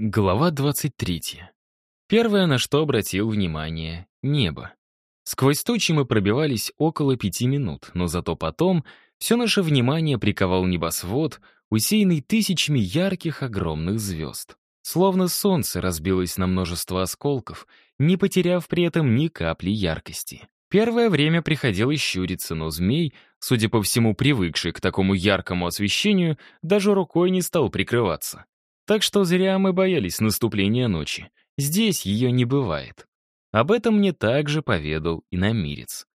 Глава 23. Первое, на что обратил внимание, — небо. Сквозь тучи мы пробивались около пяти минут, но зато потом все наше внимание приковал небосвод, усеянный тысячами ярких огромных звезд. Словно солнце разбилось на множество осколков, не потеряв при этом ни капли яркости. Первое время приходилось щуриться, но змей, судя по всему привыкший к такому яркому освещению, даже рукой не стал прикрываться. Так что зря мы боялись наступления ночи. Здесь ее не бывает. Об этом мне также поведал и намирец.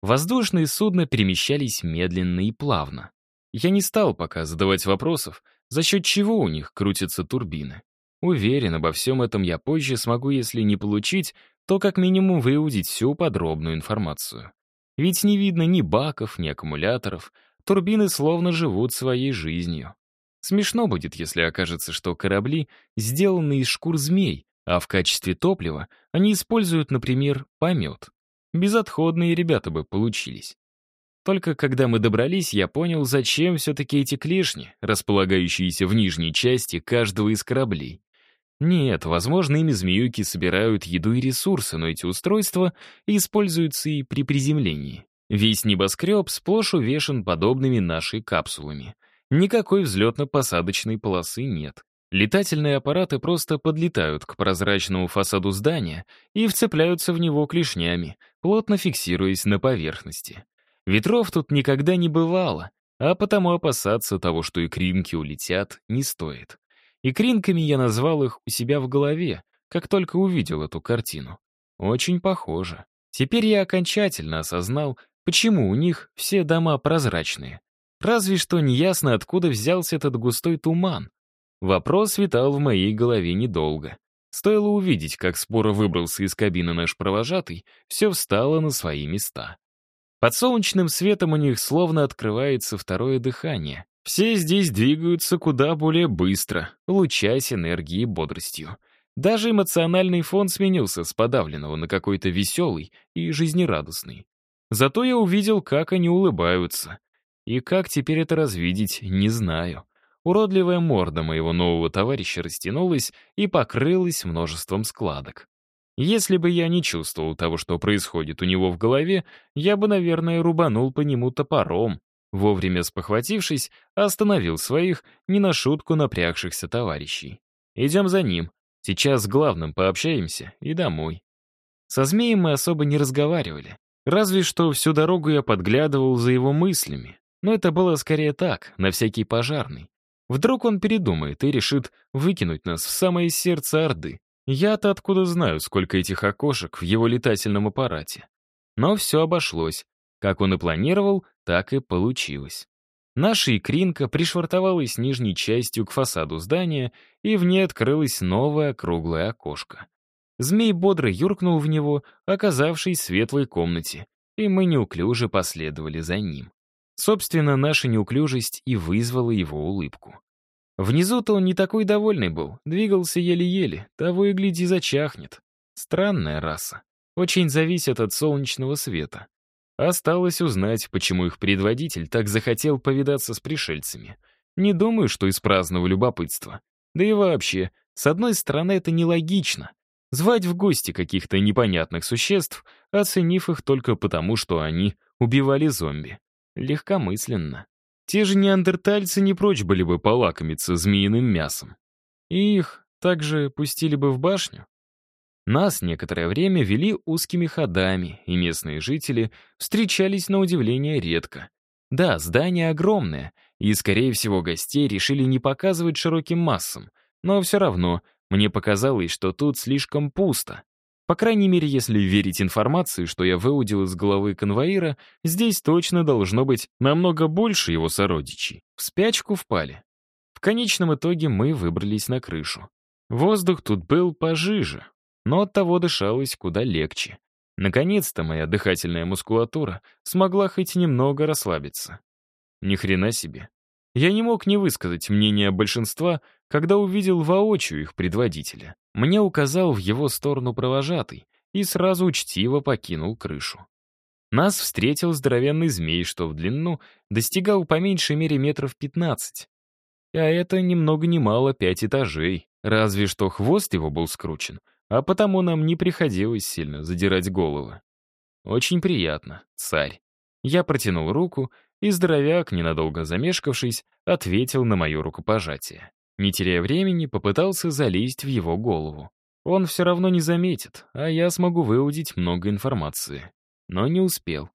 Воздушные судна перемещались медленно и плавно. Я не стал пока задавать вопросов, за счет чего у них крутятся турбины. Уверен, обо всем этом я позже смогу, если не получить, то как минимум выудить всю подробную информацию. Ведь не видно ни баков, ни аккумуляторов, турбины словно живут своей жизнью. Смешно будет, если окажется, что корабли сделаны из шкур змей, а в качестве топлива они используют, например, помет. Безотходные ребята бы получились. Только когда мы добрались, я понял, зачем все-таки эти клешни, располагающиеся в нижней части каждого из кораблей. Нет, возможно, ими змеюки собирают еду и ресурсы, но эти устройства используются и при приземлении. Весь небоскреб сплошь увешан подобными нашей капсулами — Никакой взлетно-посадочной полосы нет. Летательные аппараты просто подлетают к прозрачному фасаду здания и вцепляются в него клешнями, плотно фиксируясь на поверхности. Ветров тут никогда не бывало, а потому опасаться того, что икринки улетят, не стоит. Икринками я назвал их у себя в голове, как только увидел эту картину. Очень похоже. Теперь я окончательно осознал, почему у них все дома прозрачные. Разве что неясно, откуда взялся этот густой туман. Вопрос витал в моей голове недолго. Стоило увидеть, как споро выбрался из кабины наш провожатый, все встало на свои места. Под солнечным светом у них словно открывается второе дыхание. Все здесь двигаются куда более быстро, лучась энергией и бодростью. Даже эмоциональный фон сменился с подавленного на какой-то веселый и жизнерадостный. Зато я увидел, как они улыбаются. И как теперь это развидеть, не знаю. Уродливая морда моего нового товарища растянулась и покрылась множеством складок. Если бы я не чувствовал того, что происходит у него в голове, я бы, наверное, рубанул по нему топором. Вовремя спохватившись, остановил своих не на шутку напрягшихся товарищей. «Идем за ним. Сейчас с главным пообщаемся и домой». Со змеем мы особо не разговаривали. Разве что всю дорогу я подглядывал за его мыслями, но это было скорее так, на всякий пожарный. Вдруг он передумает и решит выкинуть нас в самое сердце Орды. Я-то откуда знаю, сколько этих окошек в его летательном аппарате. Но все обошлось. Как он и планировал, так и получилось. Наша икринка пришвартовалась нижней частью к фасаду здания, и в ней открылось новое круглое окошко. Змей бодро юркнул в него, оказавшись в светлой комнате, и мы неуклюже последовали за ним. Собственно, наша неуклюжесть и вызвала его улыбку. Внизу-то он не такой довольный был, двигался еле-еле, того и гляди зачахнет. Странная раса. Очень зависит от солнечного света. Осталось узнать, почему их предводитель так захотел повидаться с пришельцами. Не думаю, что из праздного любопытства. Да и вообще, с одной стороны, это нелогично. Звать в гости каких-то непонятных существ, оценив их только потому, что они убивали зомби легкомысленно. Те же неандертальцы не прочь были бы полакомиться змеиным мясом. И их также пустили бы в башню. Нас некоторое время вели узкими ходами, и местные жители встречались на удивление редко. Да, здание огромное, и, скорее всего, гостей решили не показывать широким массам, но все равно мне показалось, что тут слишком пусто. По крайней мере, если верить информации, что я выудил из головы конвоира, здесь точно должно быть намного больше его сородичей. В спячку впали. В конечном итоге мы выбрались на крышу. Воздух тут был пожиже, но от того дышалось куда легче. Наконец-то моя дыхательная мускулатура смогла хоть немного расслабиться. Ни хрена себе. Я не мог не высказать мнение большинства, когда увидел воочию их предводителя. Мне указал в его сторону провожатый и сразу учтиво покинул крышу. Нас встретил здоровенный змей, что в длину достигал по меньшей мере метров 15. А это ни много ни мало пять этажей, разве что хвост его был скручен, а потому нам не приходилось сильно задирать головы. «Очень приятно, царь». Я протянул руку — и здоровяк, ненадолго замешкавшись, ответил на мое рукопожатие. Не теряя времени, попытался залезть в его голову. Он все равно не заметит, а я смогу выудить много информации. Но не успел.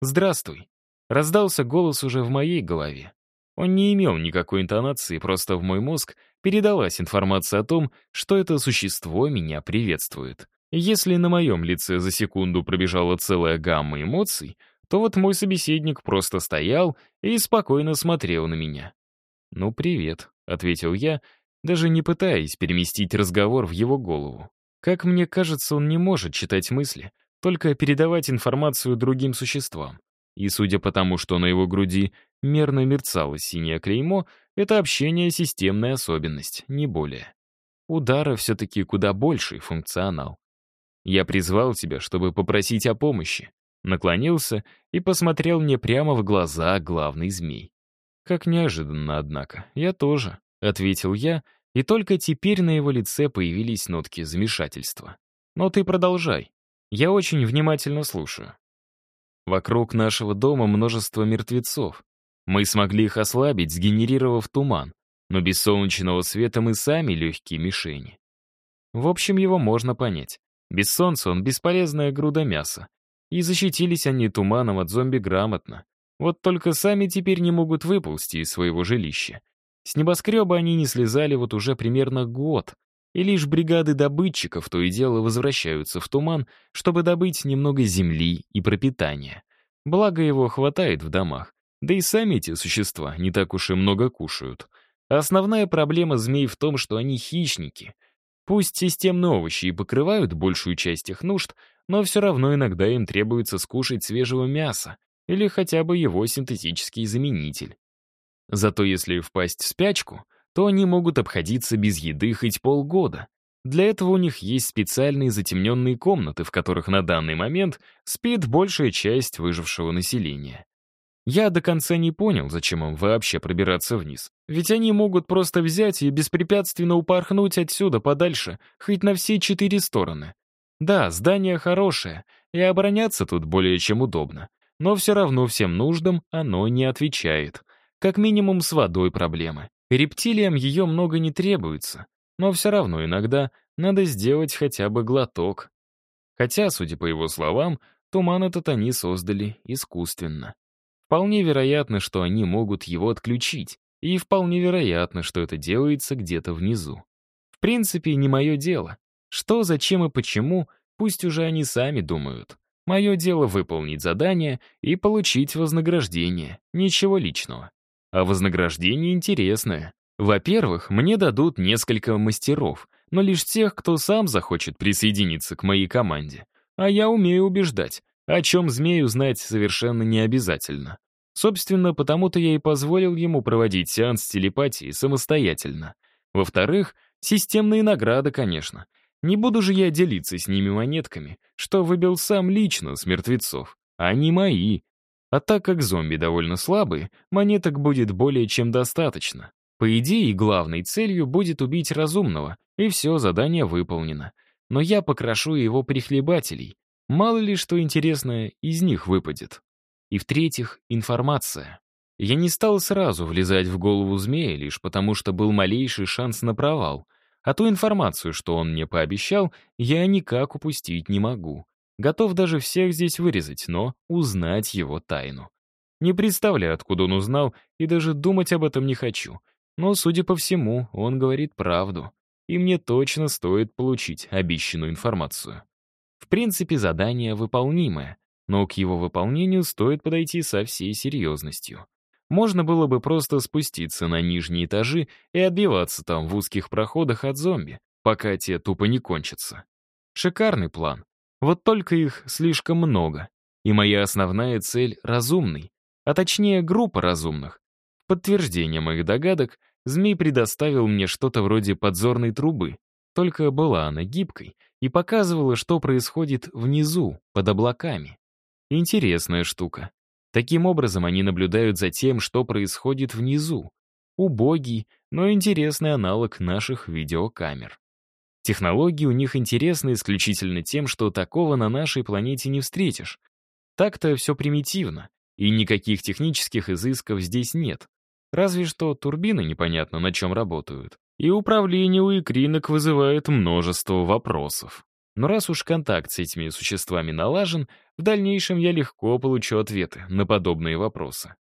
«Здравствуй!» — раздался голос уже в моей голове. Он не имел никакой интонации, просто в мой мозг передалась информация о том, что это существо меня приветствует. Если на моем лице за секунду пробежала целая гамма эмоций — то вот мой собеседник просто стоял и спокойно смотрел на меня. «Ну, привет», — ответил я, даже не пытаясь переместить разговор в его голову. Как мне кажется, он не может читать мысли, только передавать информацию другим существам. И судя по тому, что на его груди мерно мерцало синее клеймо, это общение — системная особенность, не более. Удара все-таки куда больший функционал. Я призвал тебя, чтобы попросить о помощи наклонился и посмотрел мне прямо в глаза главный змей. «Как неожиданно, однако. Я тоже», — ответил я, и только теперь на его лице появились нотки замешательства. «Но ты продолжай. Я очень внимательно слушаю». Вокруг нашего дома множество мертвецов. Мы смогли их ослабить, сгенерировав туман, но без солнечного света мы сами легкие мишени. В общем, его можно понять. Без солнца он бесполезная груда мяса, и защитились они туманом от зомби грамотно. Вот только сами теперь не могут выползти из своего жилища. С небоскреба они не слезали вот уже примерно год, и лишь бригады добытчиков то и дело возвращаются в туман, чтобы добыть немного земли и пропитания. Благо его хватает в домах, да и сами эти существа не так уж и много кушают. Основная проблема змей в том, что они хищники — Пусть системные овощи покрывают большую часть их нужд, но все равно иногда им требуется скушать свежего мяса или хотя бы его синтетический заменитель. Зато если впасть в спячку, то они могут обходиться без еды хоть полгода. Для этого у них есть специальные затемненные комнаты, в которых на данный момент спит большая часть выжившего населения. Я до конца не понял, зачем им вообще пробираться вниз. Ведь они могут просто взять и беспрепятственно упорхнуть отсюда подальше, хоть на все четыре стороны. Да, здание хорошее, и обороняться тут более чем удобно. Но все равно всем нуждам оно не отвечает. Как минимум с водой проблемы. Рептилиям ее много не требуется. Но все равно иногда надо сделать хотя бы глоток. Хотя, судя по его словам, туман этот они создали искусственно. Вполне вероятно, что они могут его отключить, и вполне вероятно, что это делается где-то внизу. В принципе, не мое дело. Что, зачем и почему, пусть уже они сами думают. Мое дело выполнить задание и получить вознаграждение, ничего личного. А вознаграждение интересное. Во-первых, мне дадут несколько мастеров, но лишь тех, кто сам захочет присоединиться к моей команде. А я умею убеждать, о чем змею знать совершенно не обязательно. Собственно, потому-то я и позволил ему проводить сеанс телепатии самостоятельно. Во-вторых, системные награды, конечно. Не буду же я делиться с ними монетками, что выбил сам лично с мертвецов, а не мои. А так как зомби довольно слабые, монеток будет более чем достаточно. По идее, главной целью будет убить разумного, и все, задание выполнено. Но я покрошу его прихлебателей, Мало ли что интересное из них выпадет. И в-третьих, информация. Я не стал сразу влезать в голову змея лишь потому, что был малейший шанс на провал, а ту информацию, что он мне пообещал, я никак упустить не могу. Готов даже всех здесь вырезать, но узнать его тайну. Не представляю, откуда он узнал, и даже думать об этом не хочу. Но, судя по всему, он говорит правду. И мне точно стоит получить обещанную информацию. В принципе, задание выполнимое, но к его выполнению стоит подойти со всей серьезностью. Можно было бы просто спуститься на нижние этажи и отбиваться там в узких проходах от зомби, пока те тупо не кончатся. Шикарный план. Вот только их слишком много. И моя основная цель — разумный, а точнее группа разумных. В подтверждение моих догадок змей предоставил мне что-то вроде подзорной трубы, только была она гибкой — и показывала, что происходит внизу, под облаками. Интересная штука. Таким образом, они наблюдают за тем, что происходит внизу. Убогий, но интересный аналог наших видеокамер. Технологии у них интересны исключительно тем, что такого на нашей планете не встретишь. Так-то все примитивно, и никаких технических изысков здесь нет. Разве что турбины непонятно на чем работают. И управление у икринок вызывает множество вопросов. Но раз уж контакт с этими существами налажен, в дальнейшем я легко получу ответы на подобные вопросы.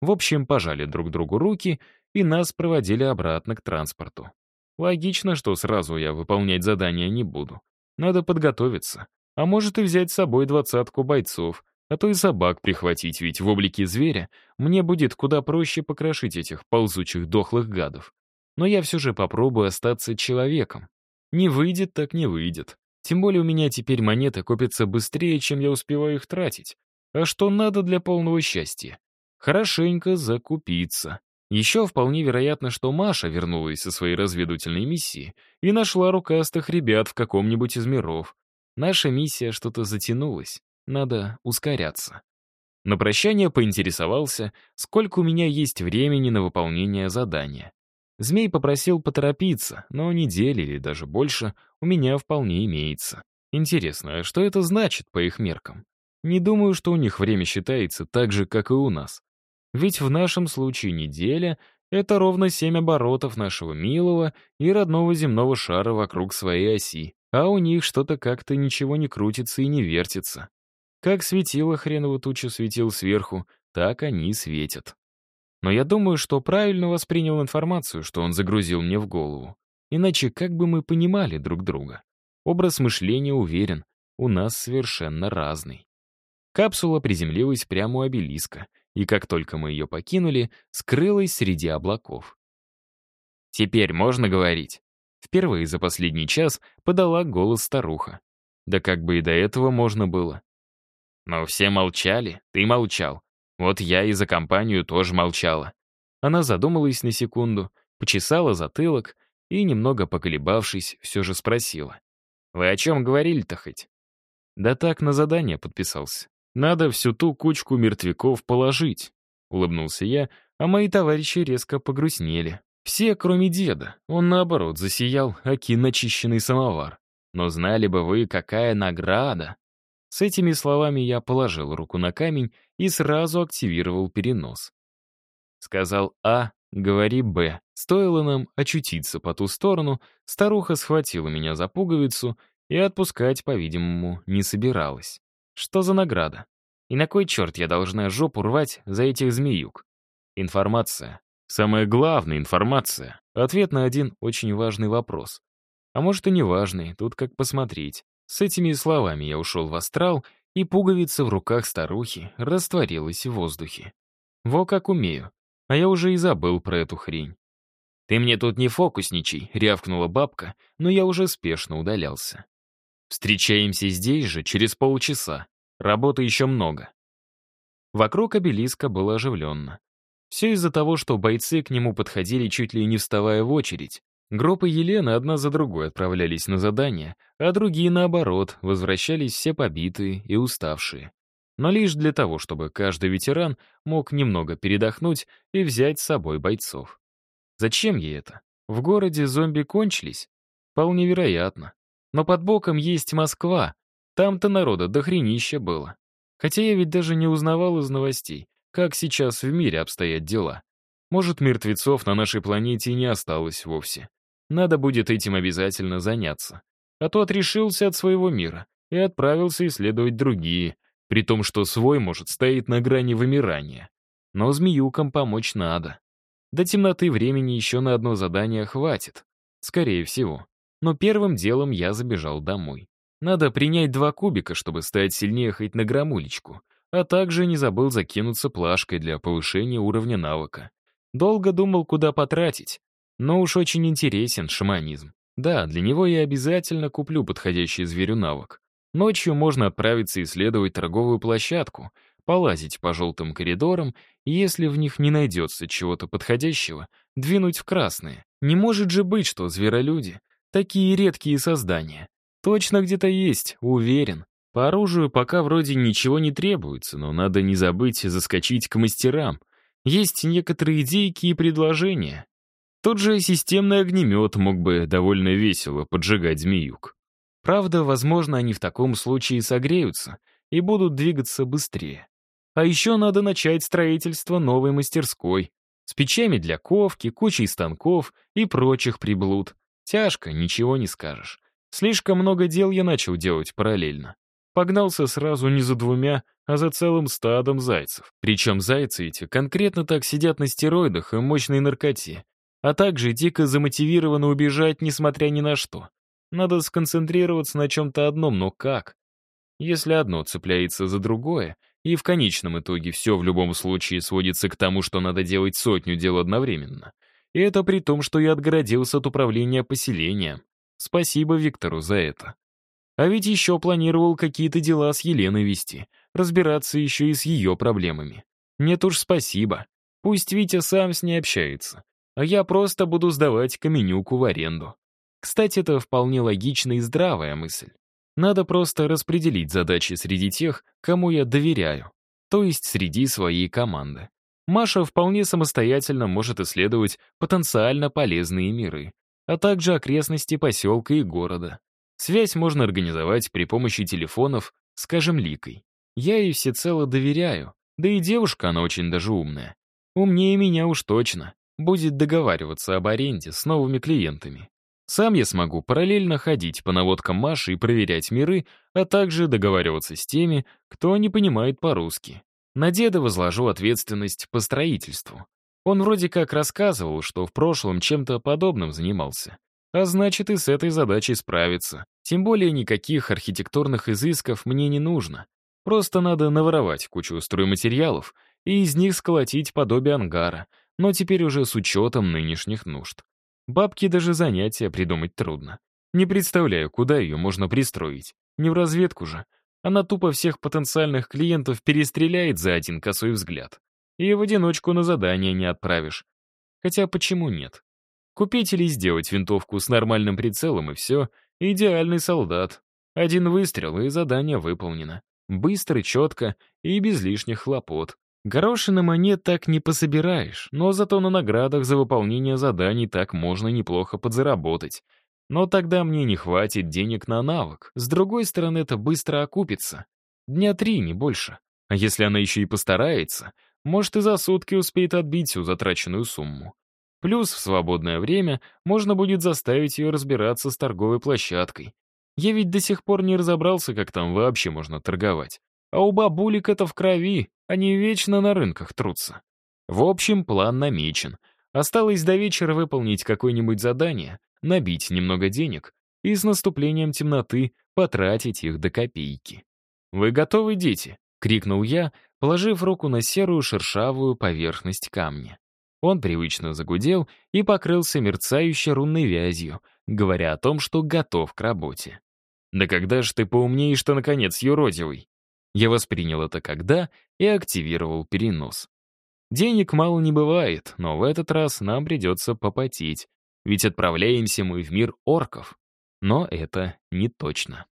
В общем, пожали друг другу руки, и нас проводили обратно к транспорту. Логично, что сразу я выполнять задания не буду. Надо подготовиться. А может и взять с собой двадцатку бойцов, а то и собак прихватить, ведь в облике зверя мне будет куда проще покрошить этих ползучих дохлых гадов но я все же попробую остаться человеком. Не выйдет, так не выйдет. Тем более у меня теперь монеты копятся быстрее, чем я успеваю их тратить. А что надо для полного счастья? Хорошенько закупиться. Еще вполне вероятно, что Маша вернулась со своей разведывательной миссии и нашла рукастых ребят в каком-нибудь из миров. Наша миссия что-то затянулась, надо ускоряться. На прощание поинтересовался, сколько у меня есть времени на выполнение задания. Змей попросил поторопиться, но недели или даже больше у меня вполне имеется. Интересно, а что это значит по их меркам? Не думаю, что у них время считается так же, как и у нас. Ведь в нашем случае неделя — это ровно семь оборотов нашего милого и родного земного шара вокруг своей оси, а у них что-то как-то ничего не крутится и не вертится. Как светило хреново туча светил сверху, так они светят. Но я думаю, что правильно воспринял информацию, что он загрузил мне в голову. Иначе как бы мы понимали друг друга? Образ мышления, уверен, у нас совершенно разный. Капсула приземлилась прямо у обелиска, и как только мы ее покинули, скрылась среди облаков. «Теперь можно говорить?» Впервые за последний час подала голос старуха. Да как бы и до этого можно было. Но все молчали, ты молчал. Вот я и за компанию тоже молчала. Она задумалась на секунду, почесала затылок и, немного поколебавшись, все же спросила. «Вы о чем говорили-то хоть?» «Да так, на задание подписался. Надо всю ту кучку мертвяков положить», — улыбнулся я, а мои товарищи резко погрустнели. Все, кроме деда. Он, наоборот, засиял, аки начищенный самовар. Но знали бы вы, какая награда. С этими словами я положил руку на камень и сразу активировал перенос. Сказал «А», говори «Б». Стоило нам очутиться по ту сторону, старуха схватила меня за пуговицу и отпускать, по-видимому, не собиралась. Что за награда? И на кой черт я должна жопу рвать за этих змеюк? Информация. Самая главная информация. Ответ на один очень важный вопрос. А может и не важный, тут как посмотреть. С этими словами я ушел в астрал — и пуговица в руках старухи растворилась в воздухе. Во как умею. А я уже и забыл про эту хрень. «Ты мне тут не фокусничай», — рявкнула бабка, но я уже спешно удалялся. «Встречаемся здесь же через полчаса. Работы еще много». Вокруг обелиска было оживленно. Все из-за того, что бойцы к нему подходили чуть ли не вставая в очередь, Группы Елена одна за другой отправлялись на задание, а другие, наоборот, возвращались все побитые и уставшие. Но лишь для того, чтобы каждый ветеран мог немного передохнуть и взять с собой бойцов. Зачем ей это? В городе зомби кончились? Вполне вероятно. Но под боком есть Москва. Там-то народа дохренища было. Хотя я ведь даже не узнавал из новостей, как сейчас в мире обстоят дела. Может, мертвецов на нашей планете и не осталось вовсе. Надо будет этим обязательно заняться. А то отрешился от своего мира и отправился исследовать другие, при том, что свой может стоять на грани вымирания. Но змеюкам помочь надо. До темноты времени еще на одно задание хватит. Скорее всего. Но первым делом я забежал домой. Надо принять два кубика, чтобы стать сильнее хоть на грамулечку. А также не забыл закинуться плашкой для повышения уровня навыка. Долго думал, куда потратить. Но уж очень интересен шаманизм. Да, для него я обязательно куплю подходящий зверю навык. Ночью можно отправиться исследовать торговую площадку, полазить по желтым коридорам, и если в них не найдется чего-то подходящего, двинуть в красные. Не может же быть, что зверолюди — такие редкие создания. Точно где-то есть, уверен. По оружию пока вроде ничего не требуется, но надо не забыть заскочить к мастерам. Есть некоторые идейки и предложения, тот же системный огнемет мог бы довольно весело поджигать змеюк. Правда, возможно, они в таком случае согреются и будут двигаться быстрее. А еще надо начать строительство новой мастерской с печами для ковки, кучей станков и прочих приблуд. Тяжко, ничего не скажешь. Слишком много дел я начал делать параллельно. Погнался сразу не за двумя, а за целым стадом зайцев. Причем зайцы эти конкретно так сидят на стероидах и мощной наркоте, а также те, замотивировано убежать, несмотря ни на что. Надо сконцентрироваться на чем-то одном, но как? Если одно цепляется за другое, и в конечном итоге все в любом случае сводится к тому, что надо делать сотню дел одновременно. И это при том, что я отгородился от управления поселением. Спасибо Виктору за это. А ведь еще планировал какие-то дела с Еленой вести, разбираться еще и с ее проблемами. Нет уж, спасибо. Пусть Витя сам с ней общается а я просто буду сдавать Каменюку в аренду. Кстати, это вполне логичная и здравая мысль. Надо просто распределить задачи среди тех, кому я доверяю, то есть среди своей команды. Маша вполне самостоятельно может исследовать потенциально полезные миры, а также окрестности поселка и города. Связь можно организовать при помощи телефонов, скажем, ликой. Я ей всецело доверяю, да и девушка она очень даже умная. Умнее меня уж точно будет договариваться об аренде с новыми клиентами. Сам я смогу параллельно ходить по наводкам Маши и проверять миры, а также договариваться с теми, кто не понимает по-русски. На деда возложу ответственность по строительству. Он вроде как рассказывал, что в прошлом чем-то подобным занимался. А значит, и с этой задачей справиться. Тем более никаких архитектурных изысков мне не нужно. Просто надо наворовать кучу стройматериалов и из них сколотить подобие ангара — но теперь уже с учетом нынешних нужд. Бабке даже занятия придумать трудно. Не представляю, куда ее можно пристроить. Не в разведку же. Она тупо всех потенциальных клиентов перестреляет за один косой взгляд. Ее в одиночку на задание не отправишь. Хотя почему нет? Купить или сделать винтовку с нормальным прицелом и все, идеальный солдат. Один выстрел, и задание выполнено. Быстро, четко и без лишних хлопот. Горошиным монет так не пособираешь, но зато на наградах за выполнение заданий так можно неплохо подзаработать. Но тогда мне не хватит денег на навык. С другой стороны, это быстро окупится. Дня три, не больше. А если она еще и постарается, может и за сутки успеет отбить всю затраченную сумму. Плюс в свободное время можно будет заставить ее разбираться с торговой площадкой. Я ведь до сих пор не разобрался, как там вообще можно торговать. А у бабулик это в крови, они вечно на рынках трутся. В общем, план намечен. Осталось до вечера выполнить какое-нибудь задание, набить немного денег и с наступлением темноты потратить их до копейки. «Вы готовы, дети?» — крикнул я, положив руку на серую шершавую поверхность камня. Он привычно загудел и покрылся мерцающей рунной вязью, говоря о том, что готов к работе. «Да когда ж ты поумнеешь-то, наконец, юродивый?» Я воспринял это как да и активировал перенос. Денег мало не бывает, но в этот раз нам придется попотеть, ведь отправляемся мы в мир орков. Но это не точно.